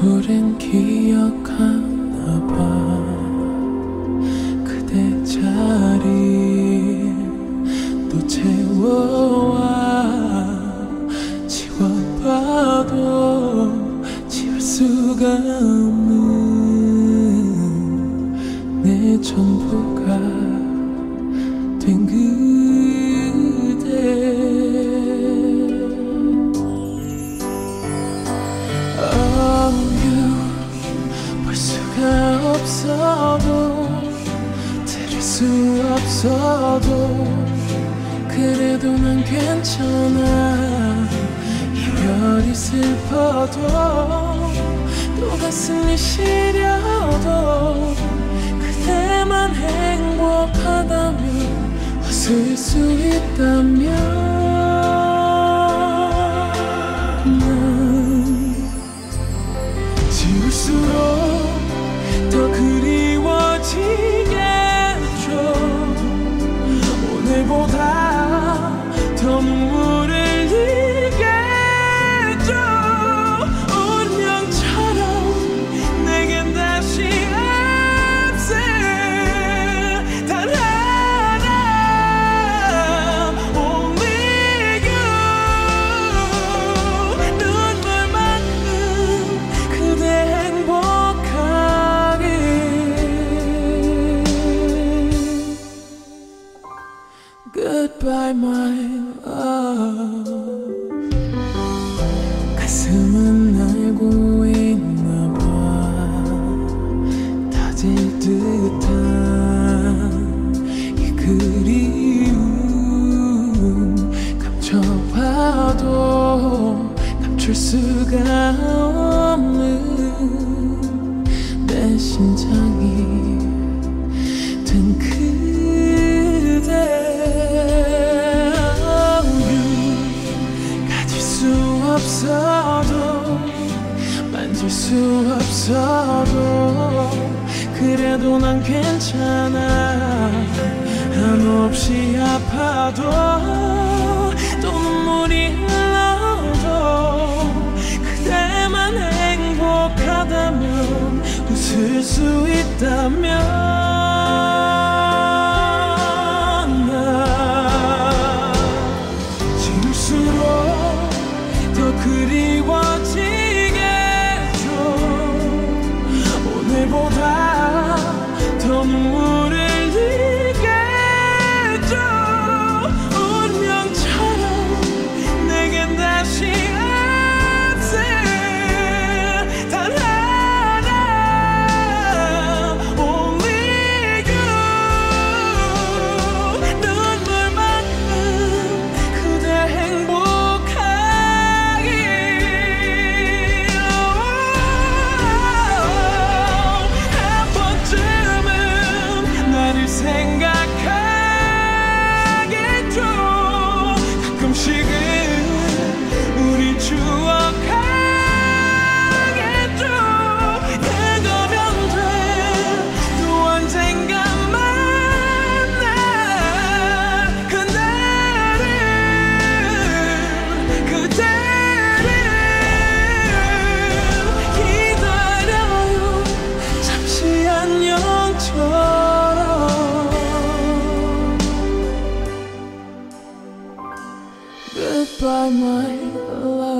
우린 기억하나 봐. 그대 자리 또 채워 수가 내 전부가 된 그대. you 볼 수가 없어도 들을 수 없어도 그래도 난 괜찮아. 이별이 슬퍼도 또 가슴이 시려도 그대만 행복하다면 웃을 수 있다면 Goodbye my love. 가슴은 알고 있나 봐. 다질 듯한 이 그리움. 감춰봐도 감출 수가 없는 내 심장 수 없어도 그래도 난 괜찮아. 한없이 아파도 또 눈물이 흘러도 그대만 행복하다면 웃을 수 있다면 Goodbye my love